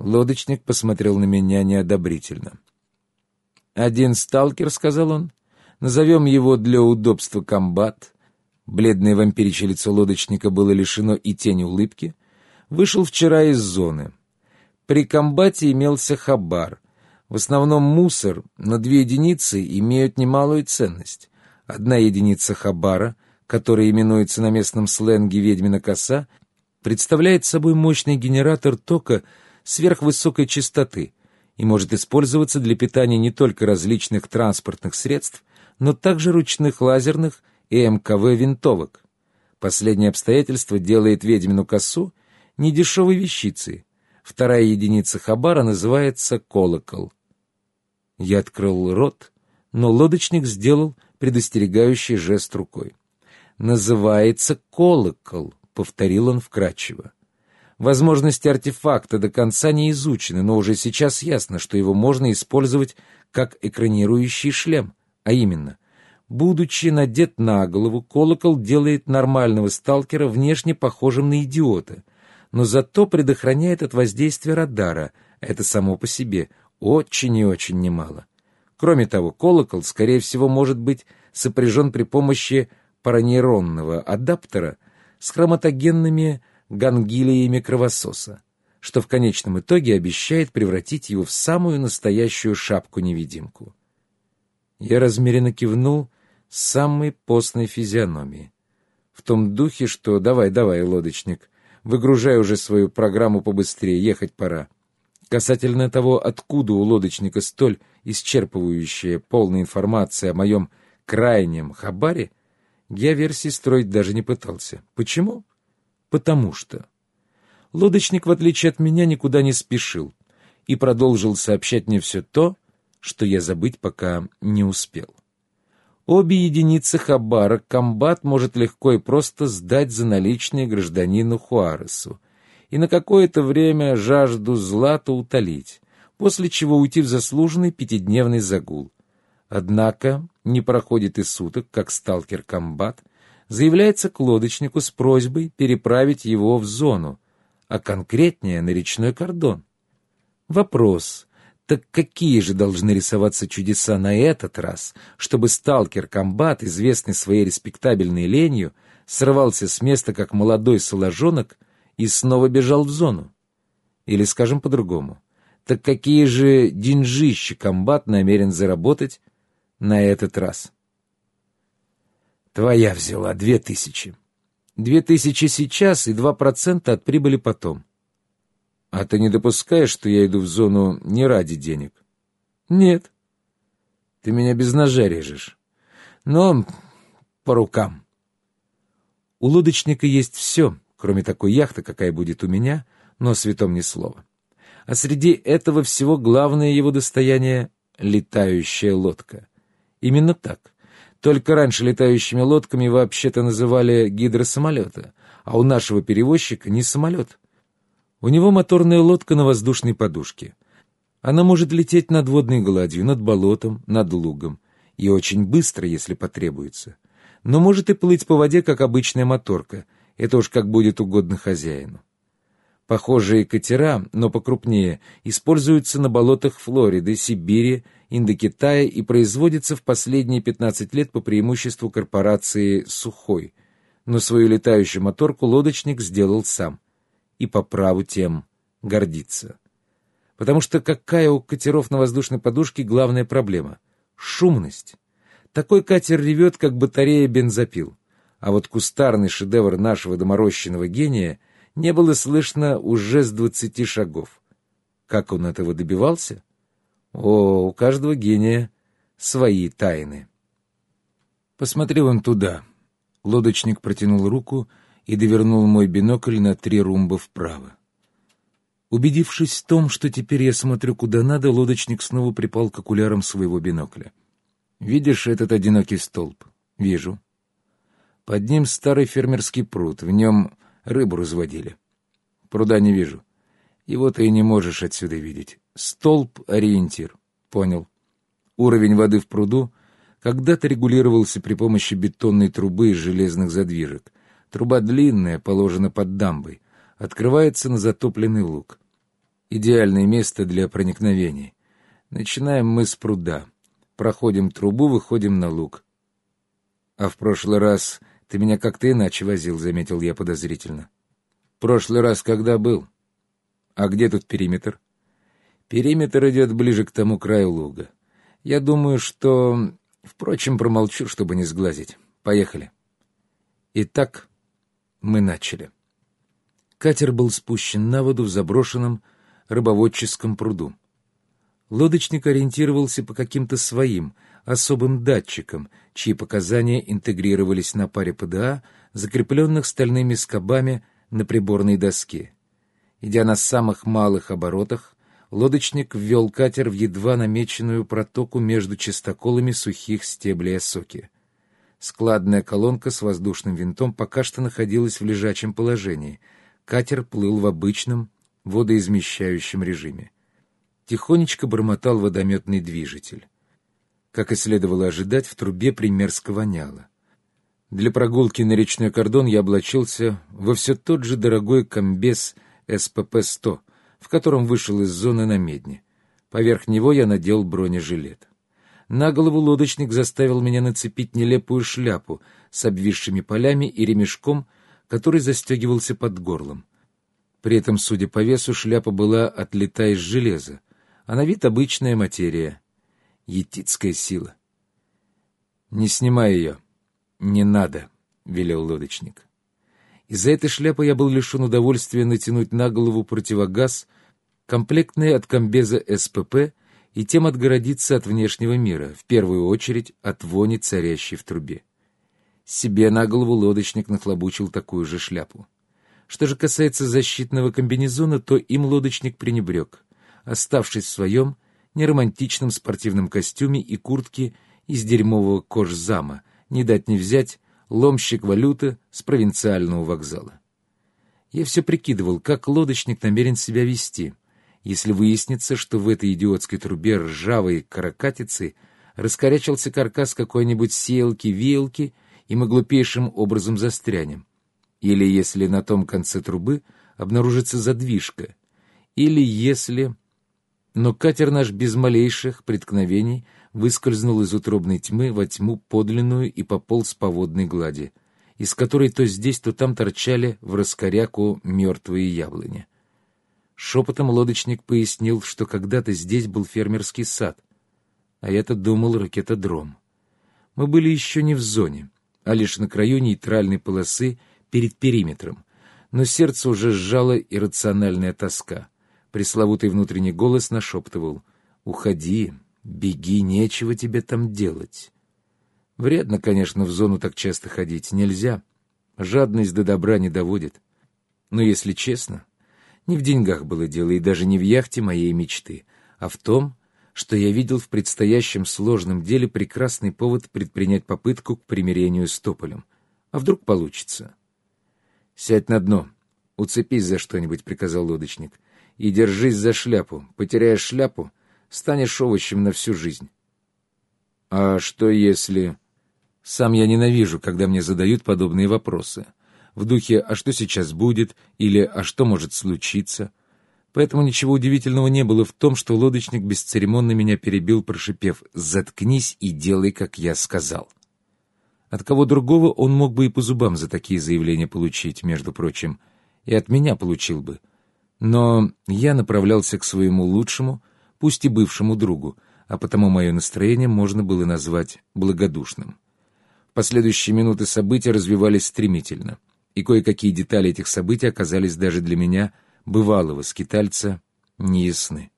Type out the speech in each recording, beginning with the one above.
Лодочник посмотрел на меня неодобрительно. «Один сталкер», — сказал он, — «назовем его для удобства комбат». Бледное вампиричье лицо лодочника было лишено и тени улыбки. Вышел вчера из зоны. При комбате имелся хабар. В основном мусор, но две единицы имеют немалую ценность. Одна единица хабара, которая именуется на местном сленге «ведьмина коса», представляет собой мощный генератор тока сверхвысокой частоты и может использоваться для питания не только различных транспортных средств, но также ручных лазерных и МКВ-винтовок. Последнее обстоятельство делает ведьмину косу недешевой вещицей. Вторая единица хабара называется колокол. Я открыл рот, но лодочник сделал предостерегающий жест рукой. «Называется колокол», — повторил он вкратчиво. Возможности артефакта до конца не изучены, но уже сейчас ясно, что его можно использовать как экранирующий шлем, а именно, будучи надет на голову, колокол делает нормального сталкера внешне похожим на идиота, но зато предохраняет от воздействия радара, это само по себе очень и очень немало. Кроме того, колокол, скорее всего, может быть сопряжен при помощи паранейронного адаптера с хроматогенными гангилиями кровососа, что в конечном итоге обещает превратить его в самую настоящую шапку-невидимку. Я размеренно кивнул с самой постной физиономией. В том духе, что «давай-давай, лодочник, выгружай уже свою программу побыстрее, ехать пора». Касательно того, откуда у лодочника столь исчерпывающая полная информация о моем крайнем хабаре, я версии строить даже не пытался. Почему? Потому что... Лодочник, в отличие от меня, никуда не спешил и продолжил сообщать мне все то, что я забыть пока не успел. Обе единицы хабара комбат может легко и просто сдать за наличные гражданину Хуаресу и на какое-то время жажду злата утолить, после чего уйти в заслуженный пятидневный загул. Однако не проходит и суток, как сталкер-комбат заявляется к лодочнику с просьбой переправить его в зону, а конкретнее на речной кордон. Вопрос, так какие же должны рисоваться чудеса на этот раз, чтобы сталкер-комбат, известный своей респектабельной ленью, срывался с места, как молодой соложонок, и снова бежал в зону? Или, скажем по-другому, так какие же деньжищи комбат намерен заработать на этот раз? Твоя взяла две тысячи. Две тысячи сейчас и два процента от прибыли потом. А ты не допускаешь, что я иду в зону не ради денег? Нет. Ты меня без ножа режешь. Но по рукам. У лодочника есть все, кроме такой яхты, какая будет у меня, но святом ни слова. А среди этого всего главное его достояние — летающая лодка. Именно так. Только раньше летающими лодками вообще-то называли гидросамолеты, а у нашего перевозчика не самолет. У него моторная лодка на воздушной подушке. Она может лететь над водной гладью, над болотом, над лугом. И очень быстро, если потребуется. Но может и плыть по воде, как обычная моторка. Это уж как будет угодно хозяину. Похожие катера, но покрупнее, используются на болотах Флориды, Сибири Индокитая и производится в последние 15 лет по преимуществу корпорации «Сухой». Но свою летающую моторку лодочник сделал сам. И по праву тем гордится. Потому что какая у катеров на воздушной подушке главная проблема? Шумность. Такой катер ревет, как батарея бензопил. А вот кустарный шедевр нашего доморощенного гения не было слышно уже с двадцати шагов. Как он этого добивался? О, у каждого гения свои тайны. Посмотри вон туда. Лодочник протянул руку и довернул мой бинокль на три румба вправо. Убедившись в том, что теперь я смотрю куда надо, лодочник снова припал к окулярам своего бинокля. «Видишь этот одинокий столб?» «Вижу». Под ним старый фермерский пруд, в нем рыбу разводили. Пруда не вижу. Его ты и не можешь отсюда видеть. Столб — ориентир. Понял. Уровень воды в пруду когда-то регулировался при помощи бетонной трубы из железных задвижек. Труба длинная, положена под дамбой. Открывается на затопленный луг. Идеальное место для проникновений. Начинаем мы с пруда. Проходим трубу, выходим на луг. А в прошлый раз ты меня как-то иначе возил, — заметил я подозрительно. Прошлый раз когда был? А где тут периметр? Периметр идет ближе к тому краю луга. Я думаю, что... Впрочем, промолчу, чтобы не сглазить. Поехали. Итак, мы начали. Катер был спущен на воду в заброшенном рыбоводческом пруду. Лодочник ориентировался по каким-то своим, особым датчикам, чьи показания интегрировались на паре ПДА, закрепленных стальными скобами на приборной доске. Идя на самых малых оборотах, лодочник ввел катер в едва намеченную протоку между чистоколами сухих стеблей осоки. Складная колонка с воздушным винтом пока что находилась в лежачем положении. Катер плыл в обычном водоизмещающем режиме. Тихонечко бормотал водометный движитель. Как и следовало ожидать, в трубе примерзко воняло. Для прогулки на речной кордон я облачился во все тот же дорогой комбез СПП-100, в котором вышел из зоны на медне. Поверх него я надел бронежилет. На голову лодочник заставил меня нацепить нелепую шляпу с обвисшими полями и ремешком, который застегивался под горлом. При этом, судя по весу, шляпа была отлита из железа, а на вид обычная материя. Етицкая сила. «Не снимай ее. Не надо», — велел лодочник. Из-за этой шляпы я был лишен удовольствия натянуть на голову противогаз, комплектный от комбеза СПП и тем отгородиться от внешнего мира, в первую очередь от вони, царящей в трубе. Себе на голову лодочник нахлобучил такую же шляпу. Что же касается защитного комбинезона, то им лодочник пренебрег, оставшись в своем неромантичном спортивном костюме и куртке из дерьмового кожзама, не дать не взять, ломщик валюты с провинциального вокзала. Я все прикидывал, как лодочник намерен себя вести — если выяснится, что в этой идиотской трубе ржавой каракатицы раскорячился каркас какой-нибудь сеялки-веялки, и мы глупейшим образом застрянем. Или если на том конце трубы обнаружится задвижка. Или если... Но катер наш без малейших преткновений выскользнул из утробной тьмы во тьму подлинную и пополз по водной глади, из которой то здесь, то там торчали в раскоряку мертвые яблони. Шепотом лодочник пояснил, что когда-то здесь был фермерский сад, а я-то думал ракетодром. Мы были еще не в зоне, а лишь на краю нейтральной полосы перед периметром, но сердце уже сжало иррациональная тоска. Пресловутый внутренний голос нашептывал «Уходи, беги, нечего тебе там делать». Вредно, конечно, в зону так часто ходить, нельзя. Жадность до добра не доводит. Но если честно, не в деньгах было дело, и даже не в яхте моей мечты, а в том, что я видел в предстоящем сложном деле прекрасный повод предпринять попытку к примирению с Тополем. А вдруг получится? «Сядь на дно, уцепись за что-нибудь», — приказал лодочник, — «и держись за шляпу. Потеряешь шляпу, станешь овощем на всю жизнь». «А что если...» «Сам я ненавижу, когда мне задают подобные вопросы» в духе «а что сейчас будет?» или «а что может случиться?». Поэтому ничего удивительного не было в том, что лодочник бесцеремонно меня перебил, прошипев «заткнись и делай, как я сказал». От кого другого он мог бы и по зубам за такие заявления получить, между прочим, и от меня получил бы. Но я направлялся к своему лучшему, пусть и бывшему другу, а потому мое настроение можно было назвать благодушным. Последующие минуты события развивались стремительно — и кое-какие детали этих событий оказались даже для меня, бывалого скитальца, неясны.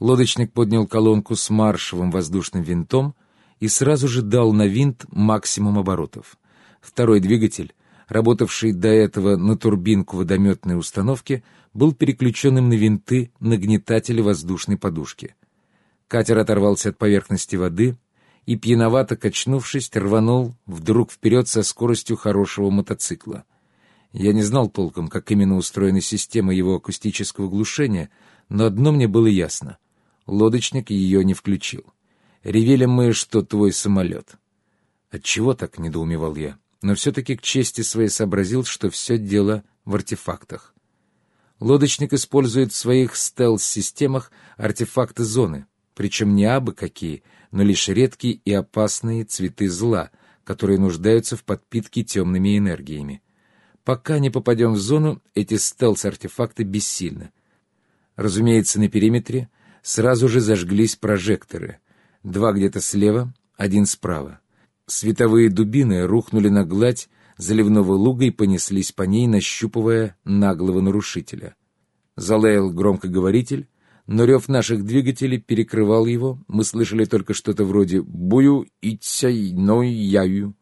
Лодочник поднял колонку с маршевым воздушным винтом и сразу же дал на винт максимум оборотов. Второй двигатель, работавший до этого на турбинку водометной установки, был переключенным на винты нагнетателя воздушной подушки. Катер оторвался от поверхности воды — и, пьяновато качнувшись, рванул вдруг вперед со скоростью хорошего мотоцикла. Я не знал толком, как именно устроена система его акустического глушения, но одно мне было ясно — лодочник ее не включил. Ревели мы, что твой самолет. Отчего так недоумевал я, но все-таки к чести своей сообразил, что все дело в артефактах. Лодочник использует в своих стелс-системах артефакты зоны, причем не абы какие, но лишь редкие и опасные цветы зла, которые нуждаются в подпитке темными энергиями. Пока не попадем в зону, эти стелс-артефакты бессильны. Разумеется, на периметре сразу же зажглись прожекторы. Два где-то слева, один справа. Световые дубины рухнули на гладь заливного луга и понеслись по ней, нащупывая наглого нарушителя. Залаял громкоговоритель, но рев наших двигателей перекрывал его. Мы слышали только что-то вроде «бую и цяй ной яю».